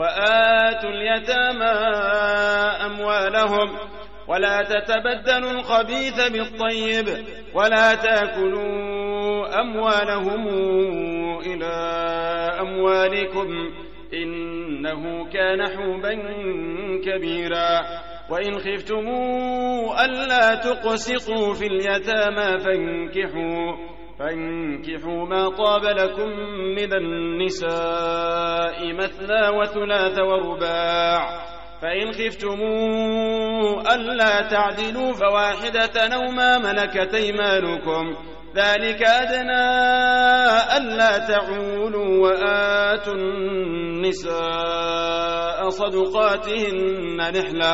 وآتوا اليتامى أموالهم ولا تتبدلوا الخبيث بالطيب ولا تأكلوا أموالهم إلى أموالكم إنه كان حوبا كبيرا وإن خفتموا ألا تقسطوا في اليتامى فانكحوا فانكحوا ما طاب لكم من النساء مثنى وثلاث ورباع. فإن خفتموا ألا تعدلوا فواحدة أو ما ملكت أيمانكم. ذلك أدنى ألا تعولوا وآتوا النساء صدقاتهن نحلة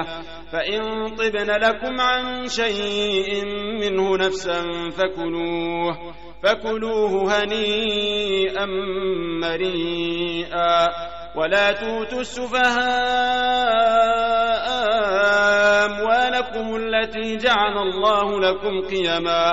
فإن طبن لكم عن شيء منه نفسا فكلوه فكلوه هنيئا مريئا ولا توتوا السفهاء أموالكم التي جعل الله لكم قيما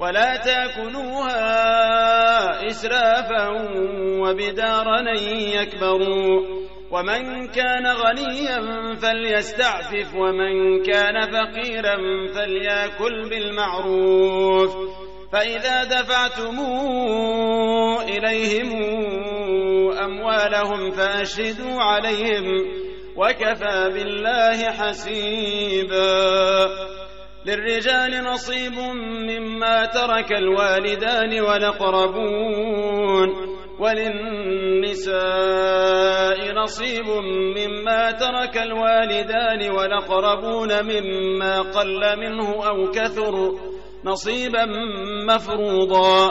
ولا تأكلوها إسرافا وبدارا يكبروا. ومن كان غنيا فليستعفف ومن كان فقيرا فليأكل بالمعروف. فإذا دفعتم إليهم أموالهم فأشهدوا عليهم وكفى بالله حسيبا. للرجال نصيب مما ترك الوالدان والأقربون وللنساء نصيب مما ترك الوالدان والأقربون مما قل منه أو كثر نصيبا مفروضا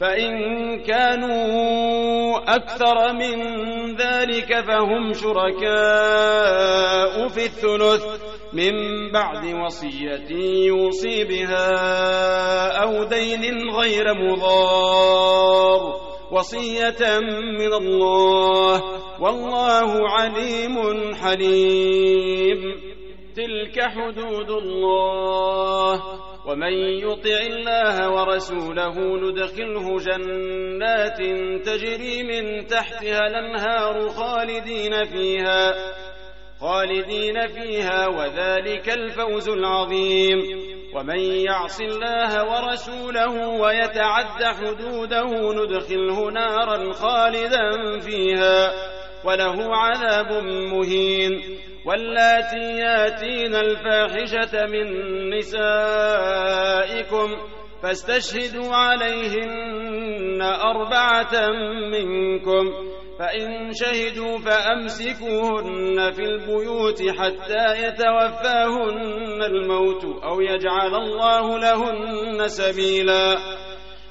فإن كانوا أكثر من ذلك فهم شركاء في الثلث من بعد وصية يوصي بها أو دين غير مضار وصية من الله والله عليم حليم تلك حدود الله ومن يطع الله ورسوله ندخله جنات تجري من تحتها الأنهار خالدين فيها خالدين فيها وذلك الفوز العظيم. ومن يعص الله ورسوله ويتعد حدوده ندخله نارا خالدا فيها وله عذاب مهين. واللاتي ياتين الفاحشة من نسائكم فاستشهدوا عليهن أربعة منكم فإن شهدوا فأمسكوهن في البيوت حتى يتوفاهن الموت أو يجعل الله لهن سبيلا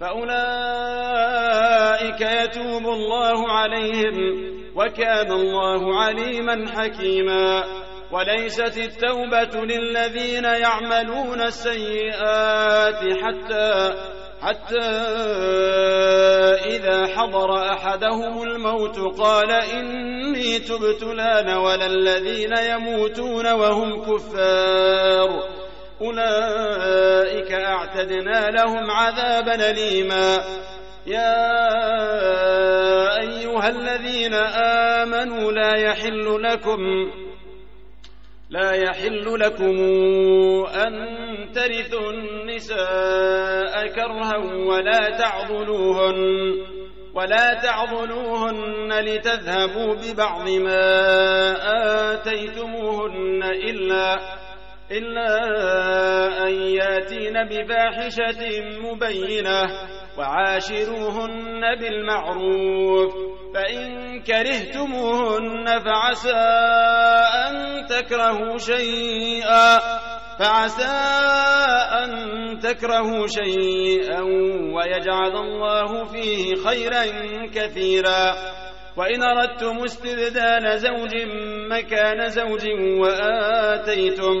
فأولئك يتوب الله عليهم وكان الله عليما حكيما. وليست التوبة للذين يعملون السيئات حتى حتى إذا حضر أحدهم الموت قال إني تبت لأن ولا الذين يموتون وهم كفار. أولئك أعتدنا لهم عذابا أليما. يا أيها الذين آمنوا لا يحل لكم لا يحل لكم أن ترثوا النساء كرها ولا تعضلوهن ولا تعضلوهن لتذهبوا ببعض ما آتيتموهن إلا إلا أن ياتين بفاحشة مبينة وعاشروهن بالمعروف فإن كرهتموهن فعسى أن تكرهوا شيئا فعسى أن تكرهوا شيئا ويجعل الله فيه خيرا كثيرا. وإن أردتم استبدال زوج مكان زوج وآتيتم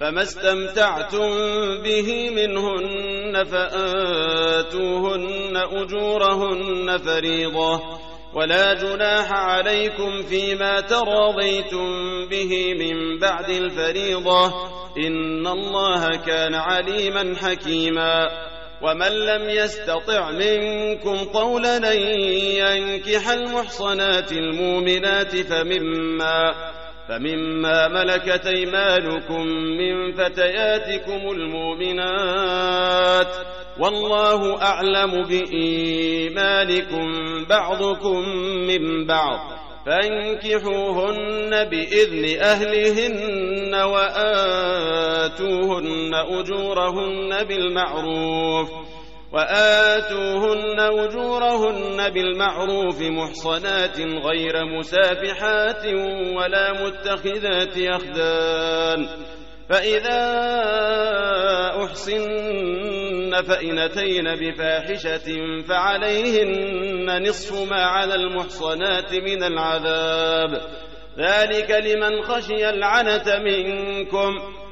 فما استمتعتم به منهن فآتوهن أجورهن فريضة ولا جناح عليكم فيما تراضيتم به من بعد الفريضة إن الله كان عليما حكيما ومن لم يستطع منكم قولا ينكح المحصنات المؤمنات فمما فمما ملكت ايمانكم من فتياتكم المؤمنات والله اعلم بايمانكم بعضكم من بعض فانكحوهن باذن اهلهن واتوهن اجورهن بالمعروف وآتوهن أجورهن بالمعروف محصنات غير مسافحات ولا متخذات أخدان فإذا أحصن فإن أتين بفاحشة فعليهن نصف ما على المحصنات من العذاب. ذلك لمن خشي العنة منكم.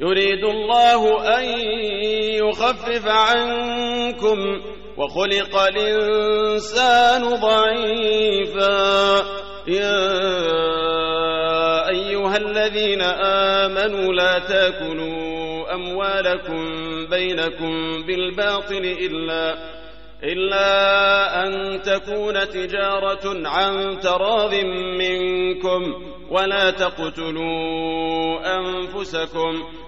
يريد الله أن يخفف عنكم وخلق الإنسان ضعيفا. يا أيها الذين آمنوا لا تأكلوا أموالكم بينكم بالباطل إلا إلا أن تكون تجارة عن تراض منكم ولا تقتلوا أنفسكم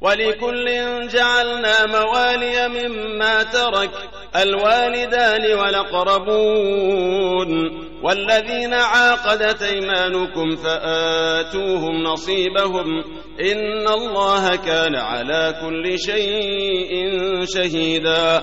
ولكل جعلنا موالي مما ترك الوالدان والأقربون والذين عاقدت أيمانكم فآتوهم نصيبهم إن الله كان على كل شيء شهيدا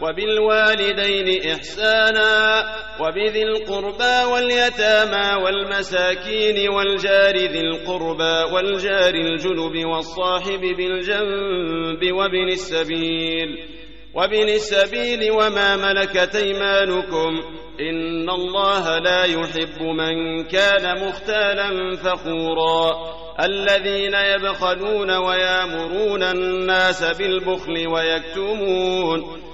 وبالوالدين إحسانا وبذي القربى واليتامى والمساكين والجار ذي القربى والجار الجنب والصاحب بالجنب وابن السبيل وابن السبيل وما ملكت أيمانكم إن الله لا يحب من كان مختالا فخورا الذين يبخلون ويامرون الناس بالبخل ويكتمون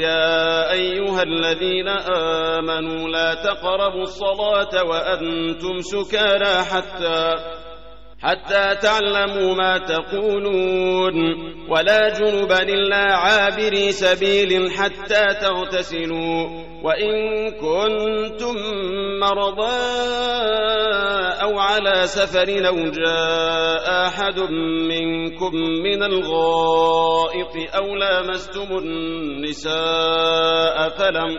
يا أيها الذين آمنوا لا تقربوا الصلاة وأنتم سكارى حتى حتى تعلموا ما تقولون. ولا جنبا إلا عابري سبيل حتى تغتسلوا. وإن كنتم مرضى أو على سفر أو جاء أحد منكم من الغائط أو لامستم النساء فلم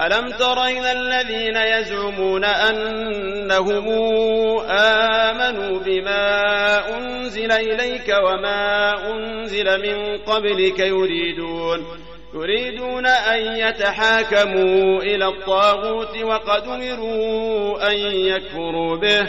ألم تر إلى الذين يزعمون أنهم آمنوا بما أنزل إليك وما أنزل من قبلك يريدون يريدون أن يتحاكموا إلى الطاغوت وقد أمروا أن يكفروا به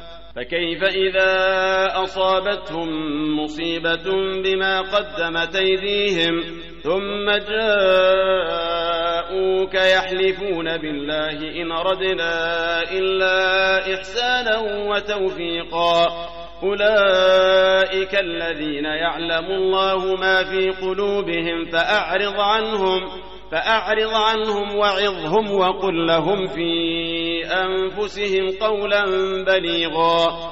فكيف إذا أصابتهم مصيبة بما قدمت أيديهم ثم جاءوك يحلفون بالله إن ردنا إلا إحسانا وتوفيقا أولئك الذين يعلم الله ما في قلوبهم فأعرض عنهم فأعرض عنهم وعظهم وقل لهم في أنفسهم قولا بليغا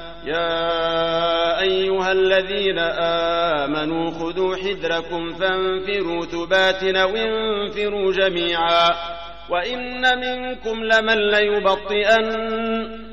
يا أيها الذين آمنوا خذوا حذركم فانفروا ثبات وانفروا جميعا. وإن منكم لمن ليبطئن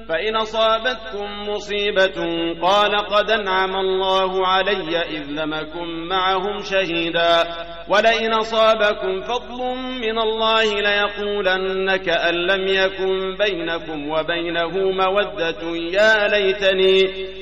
فإن أصابتكم مصيبة قال قد أنعم الله علي إذ لمكم معهم شهيدا. ولئن أصابكم فضل من الله ليقولن كأن لم يكن بينكم وبينه مودة يا ليتني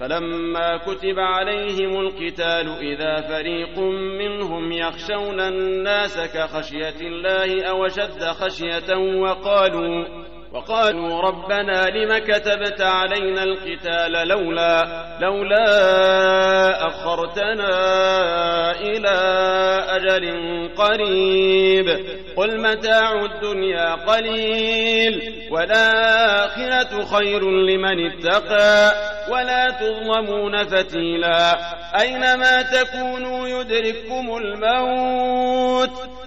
فلما كتب عليهم القتال إذا فريق منهم يخشون الناس كخشية الله أو شد خشية وقالوا وقالوا ربنا لم كتبت علينا القتال لولا لولا أخرتنا إلى أجل قريب قل متاع الدنيا قليل والآخرة خير لمن اتقى ولا تظلمون فتيلا أينما تكونوا يدرككم الموت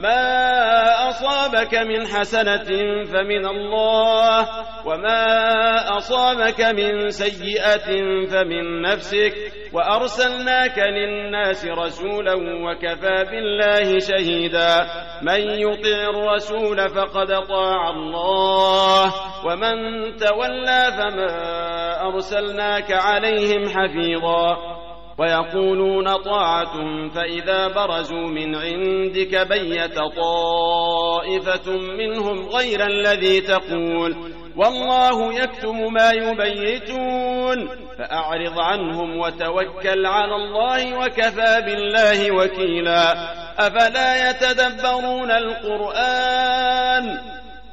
ما أصابك من حسنة فمن الله وما أصابك من سيئة فمن نفسك وأرسلناك للناس رسولا وكفى بالله شهيدا من يطع الرسول فقد طاع الله ومن تولى فما أرسلناك عليهم حفيظا ويقولون طاعة فإذا برزوا من عندك بيت طائفة منهم غير الذي تقول. والله يكتم ما يبيتون. فأعرض عنهم وتوكل على الله وكفى بالله وكيلا. أفلا يتدبرون القرآن؟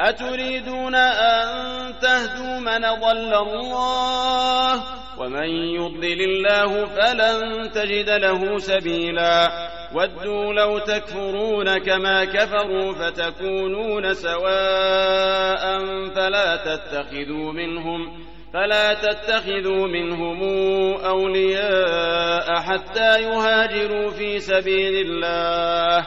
أتريدون أن تهدوا من ضل الله ومن يضلل الله فلن تجد له سبيلا ودوا لو تكفرون كما كفروا فتكونون سواء فلا تتخذوا منهم فلا تتخذوا منهم أولياء حتى يهاجروا في سبيل الله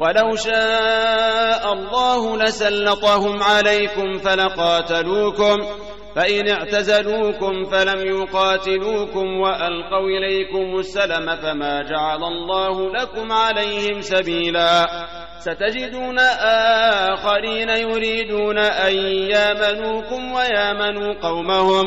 ولو شاء الله لسلطهم عليكم فلقاتلوكم فإن اعتزلوكم فلم يقاتلوكم وألقوا إليكم السلم فما جعل الله لكم عليهم سبيلا. ستجدون آخرين يريدون أن يامنوكم ويامنوا قومهم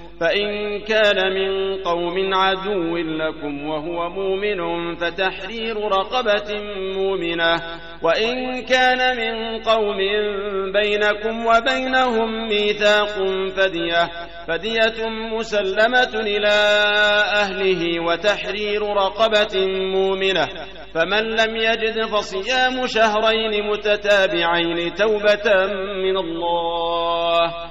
فإن كان من قوم عدو لكم وهو مؤمن فتحرير رقبة مؤمنة. وإن كان من قوم بينكم وبينهم ميثاق فدية فدية مسلمة إلى أهله وتحرير رقبة مؤمنة. فمن لم يجد فصيام شهرين متتابعين توبة من الله.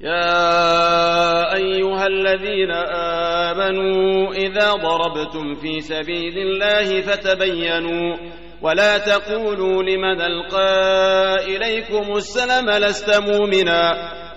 يا أيها الذين آمنوا إذا ضربتم في سبيل الله فتبينوا ولا تقولوا لمن ألقى إليكم السلم لست مؤمنا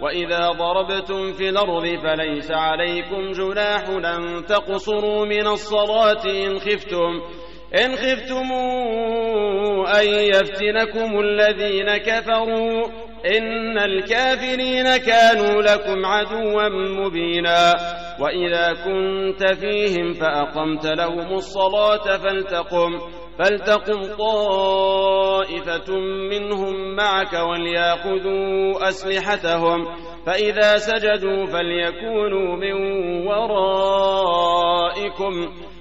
وإذا ضربتم في الأرض فليس عليكم جناح أن تقصروا من الصلاة إن خفتم إن خفتم أن يفتنكم الذين كفروا إن الكافرين كانوا لكم عدوا مبينا وإذا كنت فيهم فأقمت لهم الصلاة فلتقم فلتقم طائفة منهم معك وليأخذوا أسلحتهم فإذا سجدوا فليكونوا من ورائكم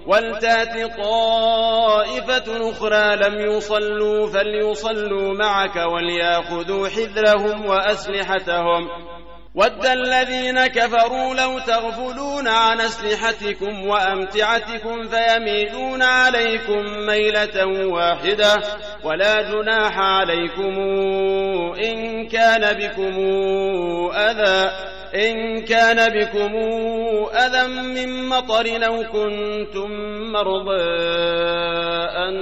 ولتات طائفة أخرى لم يصلوا فليصلوا معك وليأخذوا حذرهم وأسلحتهم. ود الذين كفروا لو تغفلون عن أسلحتكم وأمتعتكم فيميلون عليكم ميلة واحدة ولا جناح عليكم إن كان بكم أذى. إن كان بكم أذى من مطر أو كنتم مرضى أن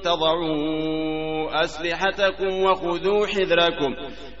تضعوا أسلحتكم وخذوا حذركم.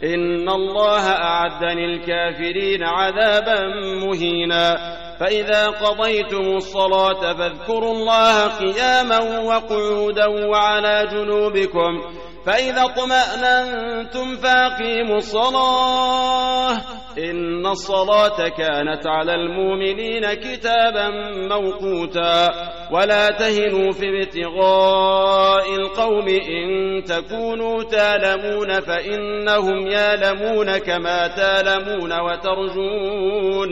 إن الله أعد للكافرين عذابا مهينا. فإذا قضيتم الصلاة فاذكروا الله قياما وقعودا وعلى جنوبكم. فإذا اطمأننتم فأقيموا الصلاة. إن الصلاة كانت على المؤمنين كتابا موقوتا. ولا تهنوا في ابتغاء القوم إن تكونوا تالمون فإنهم يالمون كما تالمون وترجون.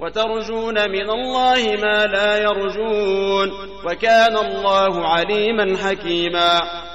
وترجون من الله ما لا يرجون. وكان الله عليما حكيما.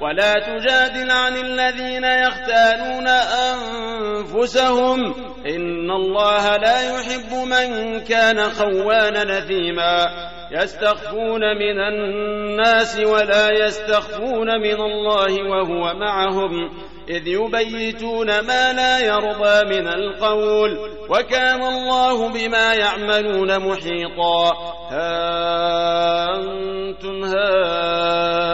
ولا تجادل عن الذين يختانون أنفسهم. إن الله لا يحب من كان خوانا نثيما. يستخفون من الناس ولا يستخفون من الله وهو معهم. إذ يبيتون ما لا يرضى من القول. وكان الله بما يعملون محيطا. ها أنتم هؤلاء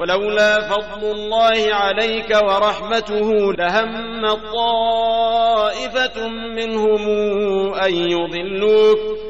ولولا فضل الله عليك ورحمته لهم طائفة منهم أن يضلوك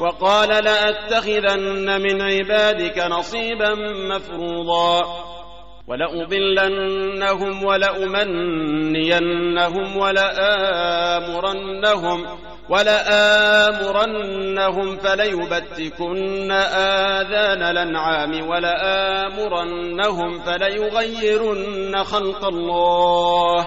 وقال لأتخذن من عبادك نصيبا مفروضا ولأضلنهم ولأمنينهم ولآمرنهم ولآمرنهم فليبتكن آذان الأنعام ولآمرنهم فليغيرن خلق الله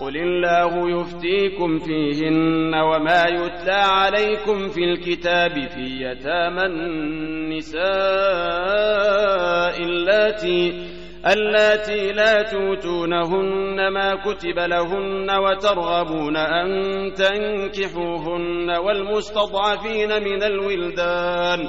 قل الله يفتيكم فيهن وما يتلى عليكم في الكتاب في يتامى النساء اللاتي اللاتي لا توتونهن ما كتب لهن وترغبون أن تنكحوهن والمستضعفين من الولدان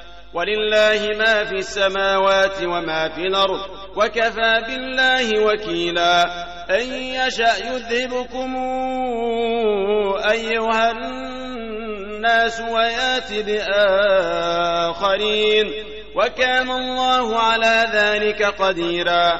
ولله ما في السماوات وما في الأرض وكفى بالله وكيلا. أن يشأ يذهبكم أيها الناس ويأت بآخرين وكان الله على ذلك قديرا.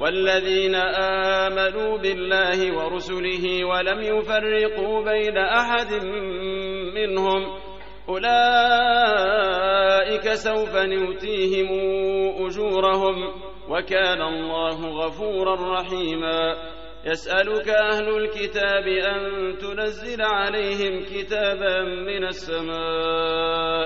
والذين آمنوا بالله ورسله ولم يفرقوا بين أحد منهم أولئك سوف نؤتيهم أجورهم وكان الله غفورا رحيما. يسألك أهل الكتاب أن تنزل عليهم كتابا من السماء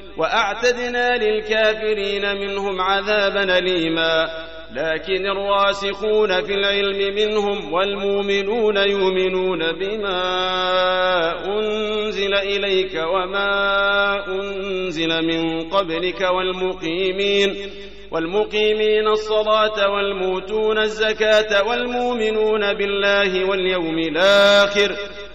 وأعتدنا للكافرين منهم عذابا أليما. لكن الراسخون في العلم منهم والمؤمنون يؤمنون بما أنزل إليك وما أنزل من قبلك والمقيمين والمقيمين الصلاة والموتون الزكاة والمؤمنون بالله واليوم الآخر.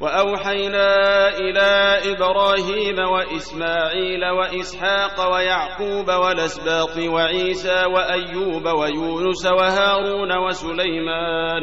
وأوحينا إلى إبراهيم وإسماعيل وإسحاق ويعقوب والأسباط وعيسى وأيوب ويونس وهارون وسليمان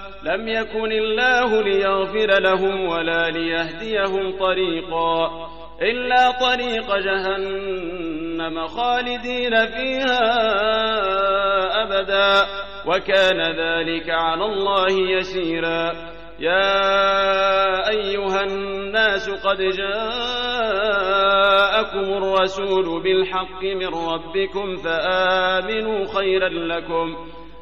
لم يكن الله ليغفر لهم ولا ليهديهم طريقا إلا طريق جهنم خالدين فيها أبدا وكان ذلك على الله يسيرا. يا أيها الناس قد جاءكم الرسول بالحق من ربكم فآمنوا خيرا لكم.